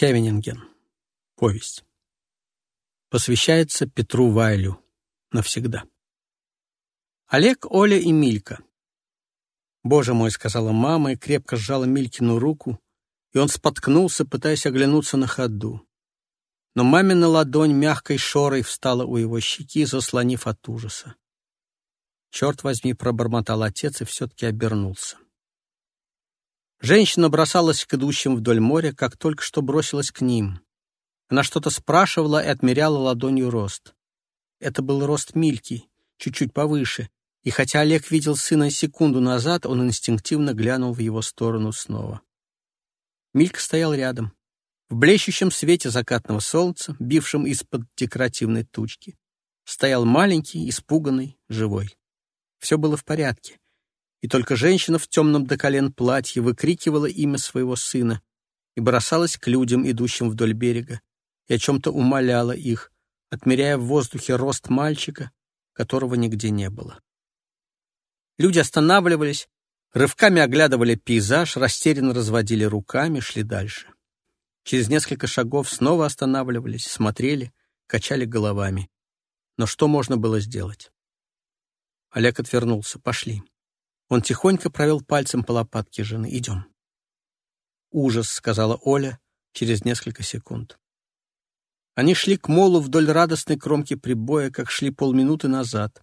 Схевенинген. Повесть. Посвящается Петру Вайлю. Навсегда. Олег, Оля и Милька. «Боже мой», — сказала мама и крепко сжала Милькину руку, и он споткнулся, пытаясь оглянуться на ходу. Но мамина ладонь мягкой шорой встала у его щеки, заслонив от ужаса. «Черт возьми», — пробормотал отец и все-таки обернулся. Женщина бросалась к идущим вдоль моря, как только что бросилась к ним. Она что-то спрашивала и отмеряла ладонью рост. Это был рост Мильки, чуть-чуть повыше, и хотя Олег видел сына секунду назад, он инстинктивно глянул в его сторону снова. Милька стоял рядом, в блещущем свете закатного солнца, бившем из-под декоративной тучки. Стоял маленький, испуганный, живой. Все было в порядке, и только женщина в темном до колен платье выкрикивала имя своего сына и бросалась к людям, идущим вдоль берега, и о чем-то умоляла их, отмеряя в воздухе рост мальчика, которого нигде не было. Люди останавливались, рывками оглядывали пейзаж, растерянно разводили руками, шли дальше. Через несколько шагов снова останавливались, смотрели, качали головами. Но что можно было сделать? Олег отвернулся. «Пошли». Он тихонько провел пальцем по лопатке жены. «Идем». «Ужас», — сказала Оля через несколько секунд. Они шли к молу вдоль радостной кромки прибоя, как шли полминуты назад.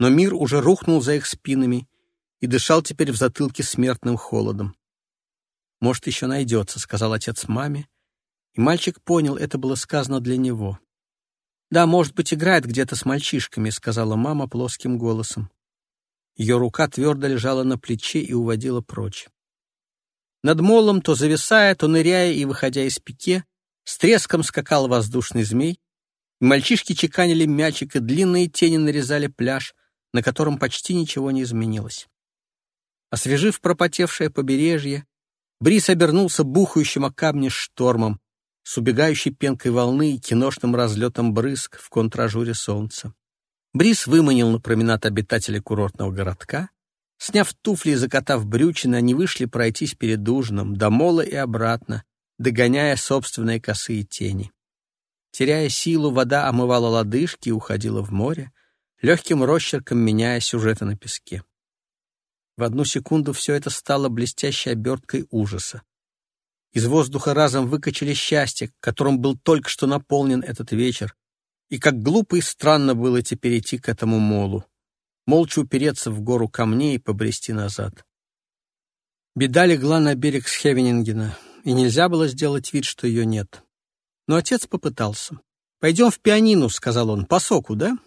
Но мир уже рухнул за их спинами и дышал теперь в затылке смертным холодом. «Может, еще найдется», — сказал отец маме, и мальчик понял, это было сказано для него. «Да, может быть, играет где-то с мальчишками», — сказала мама плоским голосом. Ее рука твердо лежала на плече и уводила прочь. Над молом, то зависая, то ныряя и выходя из пике, с треском скакал воздушный змей, и мальчишки чеканили мячик, и длинные тени нарезали пляж, на котором почти ничего не изменилось. Освежив пропотевшее побережье, Брис обернулся бухающим о камни штормом, с убегающей пенкой волны и киношным разлетом брызг в контражуре солнца. Брис выманил на променад обитателей курортного городка. Сняв туфли и закатав брючины, они вышли пройтись перед ужином, до мола и обратно, догоняя собственные косые тени. Теряя силу, вода омывала лодыжки и уходила в море, легким росчерком меняя сюжеты на песке. В одну секунду все это стало блестящей оберткой ужаса. Из воздуха разом выкачали счастье, которым был только что наполнен этот вечер. И как глупо и странно было теперь идти к этому молу, молча упереться в гору камней и побрести назад. Беда легла на берег Схевенингена, и нельзя было сделать вид, что ее нет. Но отец попытался. «Пойдем в пианину», — сказал он, — «по соку, да?»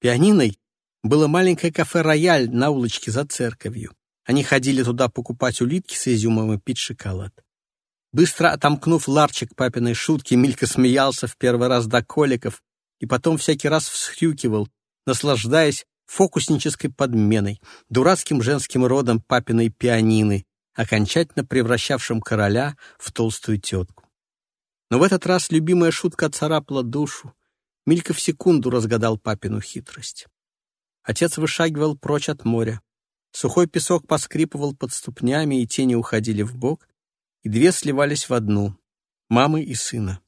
Пианиной было маленькое кафе «Рояль» на улочке за церковью. Они ходили туда покупать улитки с изюмом и пить шоколад. Быстро отомкнув ларчик папиной шутки, Милька смеялся в первый раз до коликов и потом всякий раз всхрюкивал, наслаждаясь фокуснической подменой, дурацким женским родом папиной пианины, окончательно превращавшим короля в толстую тетку. Но в этот раз любимая шутка царапала душу. Милька в секунду разгадал папину хитрость. Отец вышагивал прочь от моря. Сухой песок поскрипывал под ступнями, и тени уходили в бок, и две сливались в одну — мамы и сына.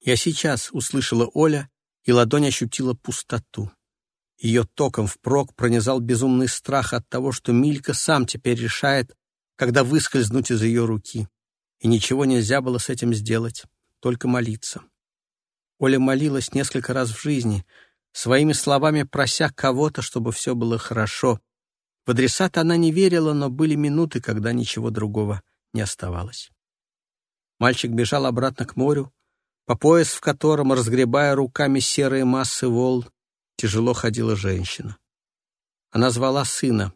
Я сейчас услышала Оля, и ладонь ощутила пустоту. Ее током впрок пронизал безумный страх от того, что Милька сам теперь решает, когда выскользнуть из ее руки. И ничего нельзя было с этим сделать, только молиться. Оля молилась несколько раз в жизни, своими словами прося кого-то, чтобы все было хорошо. В адресата она не верила, но были минуты, когда ничего другого не оставалось. Мальчик бежал обратно к морю, по пояс в котором, разгребая руками серые массы волн, тяжело ходила женщина. Она звала сына,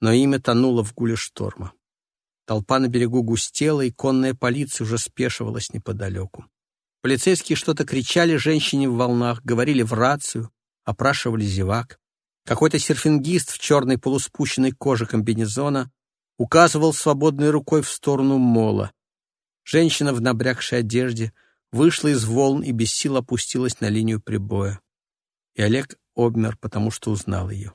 но имя тонуло в гуле шторма. Толпа на берегу густела, и конная полиция уже спешивалась неподалеку. Полицейские что-то кричали женщине в волнах, говорили в рацию, опрашивали зевак. Какой-то серфингист в черной полуспущенной коже комбинезона указывал свободной рукой в сторону мола. Женщина в набрякшей одежде вышла из волн и без сил опустилась на линию прибоя. И Олег обмер, потому что узнал ее.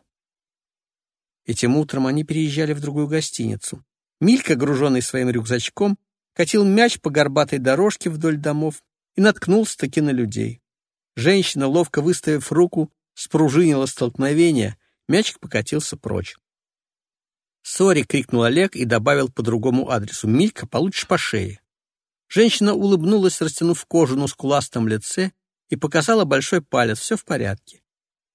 Этим утром они переезжали в другую гостиницу. Милька, груженный своим рюкзачком, катил мяч по горбатой дорожке вдоль домов и наткнулся-таки на людей. Женщина, ловко выставив руку, спружинила столкновение, мячик покатился прочь. «Сори!» — крикнул Олег и добавил по другому адресу. «Милька, получишь по шее!» Женщина улыбнулась, растянув кожу на скуластом лице, и показала большой палец. Все в порядке.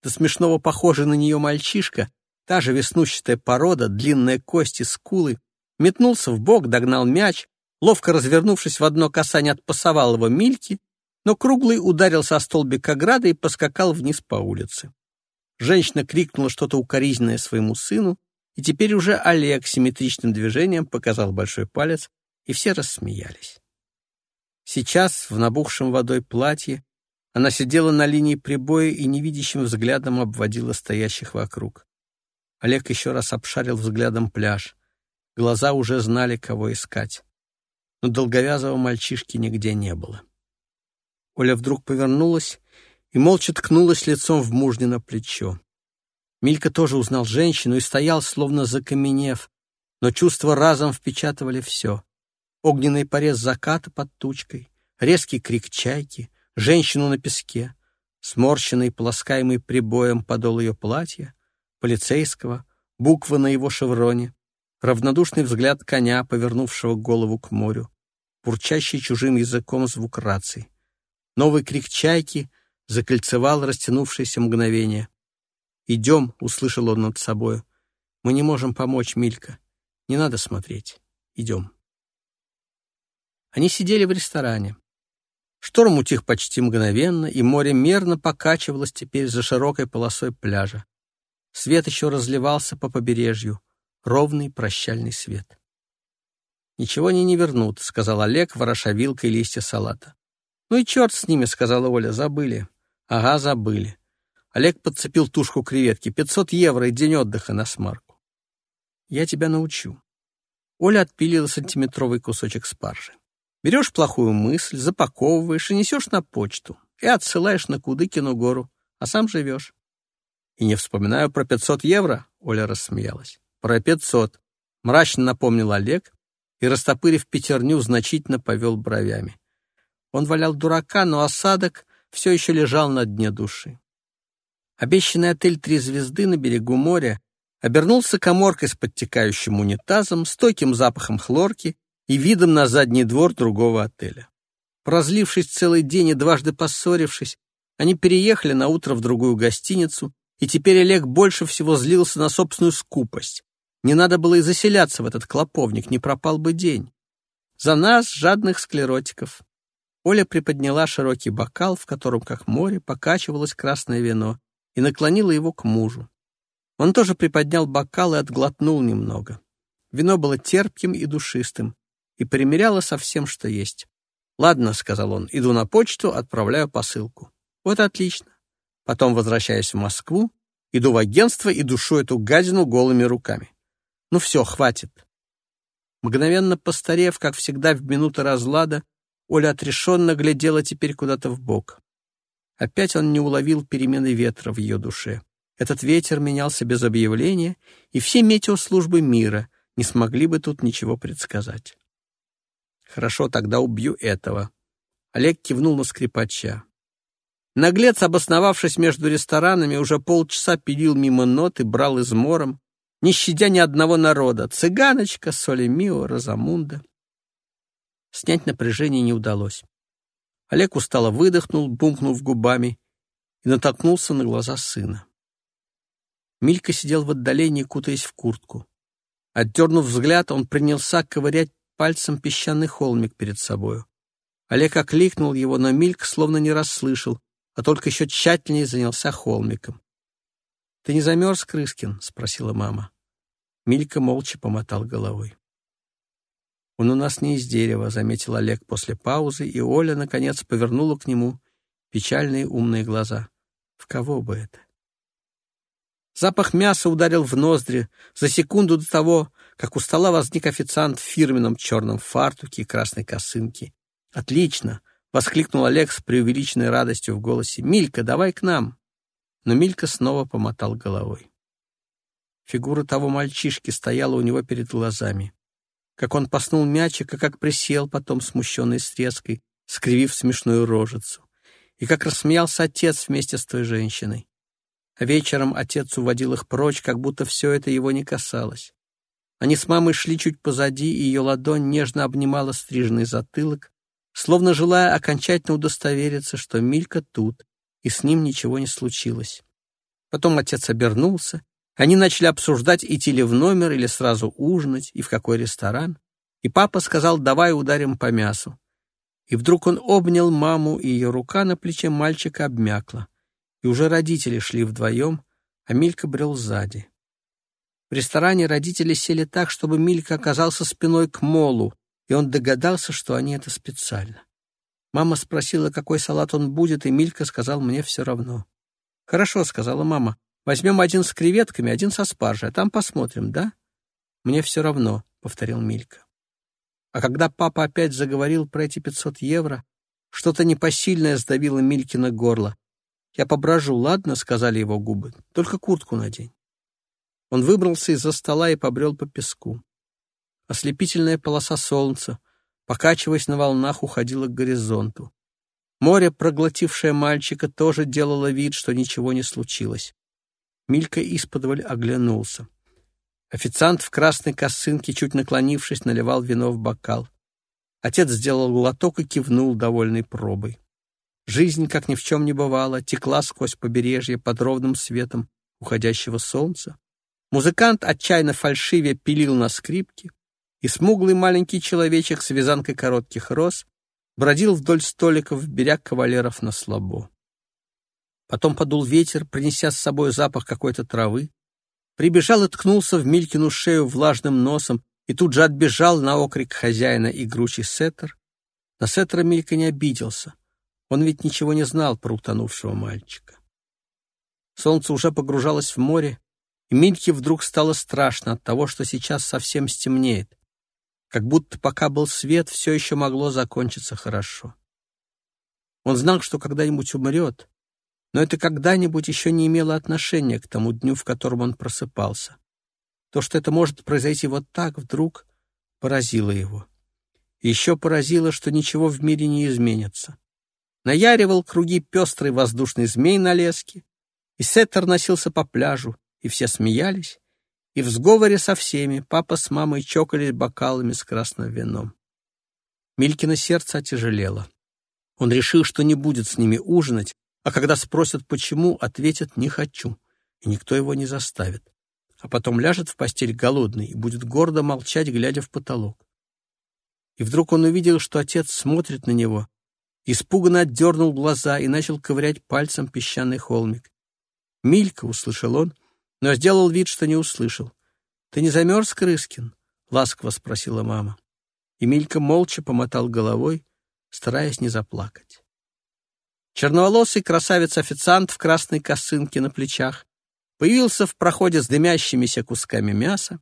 До смешного похожий на нее мальчишка, та же веснущатая порода, длинные кости, скулы, метнулся в бок, догнал мяч, ловко развернувшись в одно касание, отпасовал его Мильке, но круглый ударился о столбик ограды и поскакал вниз по улице. Женщина крикнула что-то укоризненное своему сыну, и теперь уже Олег симметричным движением показал большой палец, и все рассмеялись. Сейчас, в набухшем водой платье, она сидела на линии прибоя и невидящим взглядом обводила стоящих вокруг. Олег еще раз обшарил взглядом пляж. Глаза уже знали, кого искать. Но долговязого мальчишки нигде не было. Оля вдруг повернулась и молча ткнулась лицом в мужнино плечо. Милька тоже узнал женщину и стоял, словно закаменев, но чувства разом впечатывали все. Огненный порез заката под тучкой, резкий крик чайки, женщину на песке, сморщенный, полоскаемый прибоем подол ее платья, полицейского, буквы на его шевроне, равнодушный взгляд коня, повернувшего голову к морю, бурчащий чужим языком звук рации. Новый крик чайки закольцевал растянувшееся мгновение. «Идем», — услышал он над собою. «Мы не можем помочь, Милька. Не надо смотреть. Идем». Они сидели в ресторане. Шторм утих почти мгновенно, и море мерно покачивалось теперь за широкой полосой пляжа. Свет еще разливался по побережью, ровный прощальный свет. «Ничего они не вернут», — сказал Олег, вороша вилкой листья салата. «Ну и черт с ними», — сказала Оля, — «забыли». «Ага, забыли. Олег подцепил тушку креветки. Пятьсот евро и день отдыха на смарку. Я тебя научу. Оля отпилила сантиметровый кусочек спаржи. Берешь плохую мысль, запаковываешь и несешь на почту. И отсылаешь на Кудыкину гору, а сам живешь. И не вспоминаю про пятьсот евро, Оля рассмеялась. Про пятьсот. Мрачно напомнил Олег и, растопырив пятерню, значительно повел бровями. Он валял дурака, но осадок все еще лежал на дне души. Обещанный отель «Три звезды» на берегу моря обернулся коморкой с подтекающим унитазом, стойким запахом хлорки и видом на задний двор другого отеля. Прозлившись целый день и дважды поссорившись, они переехали на утро в другую гостиницу, и теперь Олег больше всего злился на собственную скупость. Не надо было и заселяться в этот клоповник, не пропал бы день. За нас, жадных склеротиков. Оля приподняла широкий бокал, в котором, как море, покачивалось красное вино, и наклонила его к мужу. Он тоже приподнял бокал и отглотнул немного. Вино было терпким и душистым, и примеряло со всем, что есть. «Ладно», — сказал он, — «иду на почту, отправляю посылку». «Вот отлично». Потом, возвращаясь в Москву, иду в агентство и душу эту гадину голыми руками. Ну все, хватит. Мгновенно постарев, как всегда в минуты разлада, Оля отрешенно глядела теперь куда-то в бок. Опять он не уловил перемены ветра в ее душе. Этот ветер менялся без объявления, и все метеослужбы мира не смогли бы тут ничего предсказать. Хорошо, тогда убью этого. Олег кивнул на скрипача. Наглец, обосновавшись между ресторанами, уже полчаса пилил мимо нот и брал измором, не щадя ни одного народа. Цыганочка, Соли Мио, Розамунда. Снять напряжение не удалось. Олег устало выдохнул, бумкнув губами, и натолкнулся на глаза сына. Милька сидел в отдалении, кутаясь в куртку. Отдернув взгляд, он принялся ковырять пальцем песчаный холмик перед собою. Олег окликнул его, но Мильк словно не расслышал, а только еще тщательнее занялся холмиком. — Ты не замерз, Крыскин? — спросила мама. Милька молча помотал головой. «Он у нас не из дерева», — заметил Олег после паузы, и Оля, наконец, повернула к нему печальные умные глаза. «В кого бы это?» Запах мяса ударил в ноздри за секунду до того, как у стола возник официант в фирменном черном фартуке и красной косынке. «Отлично!» — воскликнул Олег с преувеличенной радостью в голосе. «Милька, давай к нам!» Но Милька снова помотал головой. Фигура того мальчишки стояла у него перед глазами. Как он поснул мячик и как присел потом смущенный с треской, скривив смешную рожицу, и как рассмеялся отец вместе с той женщиной. А вечером отец уводил их прочь, как будто все это его не касалось. Они с мамой шли чуть позади, и ее ладонь нежно обнимала стриженный затылок, словно желая окончательно удостовериться, что Милька тут, и с ним ничего не случилось. Потом отец обернулся, они начали обсуждать, идти ли в номер или сразу ужинать, и в какой ресторан. И папа сказал, давай ударим по мясу. И вдруг он обнял маму, и ее рука на плече мальчика обмякла. И уже родители шли вдвоем, а Милька брел сзади. В ресторане родители сели так, чтобы Милька оказался спиной к молу, и он догадался, что они это специально. Мама спросила, какой салат он будет, и Милька сказал, мне все равно. «Хорошо», — сказала мама, — «возьмем один с креветками, один со спаржей, а там посмотрим, да?» «Мне все равно», — повторил Милька. А когда папа опять заговорил про эти пятьсот евро, что-то непосильное сдавило Милькина горло. «Я поброжу, ладно?» — сказали его губы. «Только куртку надень». Он выбрался из-за стола и побрел по песку. Ослепительная полоса солнца, покачиваясь на волнах, уходила к горизонту. Море, проглотившее мальчика, тоже делало вид, что ничего не случилось. Милька исподволь оглянулся. Официант в красной косынке, чуть наклонившись, наливал вино в бокал. Отец сделал глоток и кивнул, довольной пробой. Жизнь, как ни в чем не бывало, текла сквозь побережье под ровным светом уходящего солнца. Музыкант, отчаянно фальшиве, пилил на скрипке и смуглый маленький человечек с вязанкой коротких роз бродил вдоль столиков, беря кавалеров на слабо. Потом подул ветер, принеся с собой запах какой-то травы, прибежал и ткнулся в Милькину шею влажным носом и тут же отбежал на окрик хозяина игручий сеттер. На сеттера Милька не обиделся. Он ведь ничего не знал про утонувшего мальчика. Солнце уже погружалось в море, и Мильке вдруг стало страшно от того, что сейчас совсем стемнеет как будто пока был свет, все еще могло закончиться хорошо. Он знал, что когда-нибудь умрет, но это когда-нибудь еще не имело отношения к тому дню, в котором он просыпался. То, что это может произойти вот так вдруг, поразило его. Еще поразило, что ничего в мире не изменится. Наяривал круги пестрый воздушный змей на леске, и Сеттер носился по пляжу, и все смеялись, и в сговоре со всеми папа с мамой чокались бокалами с красным вином. Милькино сердце отяжелело. Он решил, что не будет с ними ужинать, а когда спросят, почему, ответит «не хочу», и никто его не заставит. А потом ляжет в постель голодный и будет гордо молчать, глядя в потолок. И вдруг он увидел, что отец смотрит на него, испуганно отдернул глаза и начал ковырять пальцем песчаный холмик. «Милька!» — услышал он — но сделал вид, что не услышал. «Ты не замерз, Крыскин?» — ласково спросила мама. Емелька молча помотал головой, стараясь не заплакать. Черноволосый красавец-официант в красной косынке на плечах появился в проходе с дымящимися кусками мяса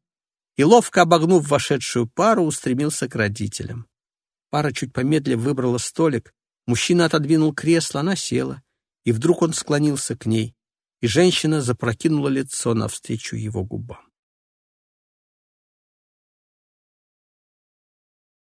и, ловко обогнув вошедшую пару, устремился к родителям. Пара чуть помедлив выбрала столик, мужчина отодвинул кресло, она села, и вдруг он склонился к ней и женщина запрокинула лицо навстречу его губам.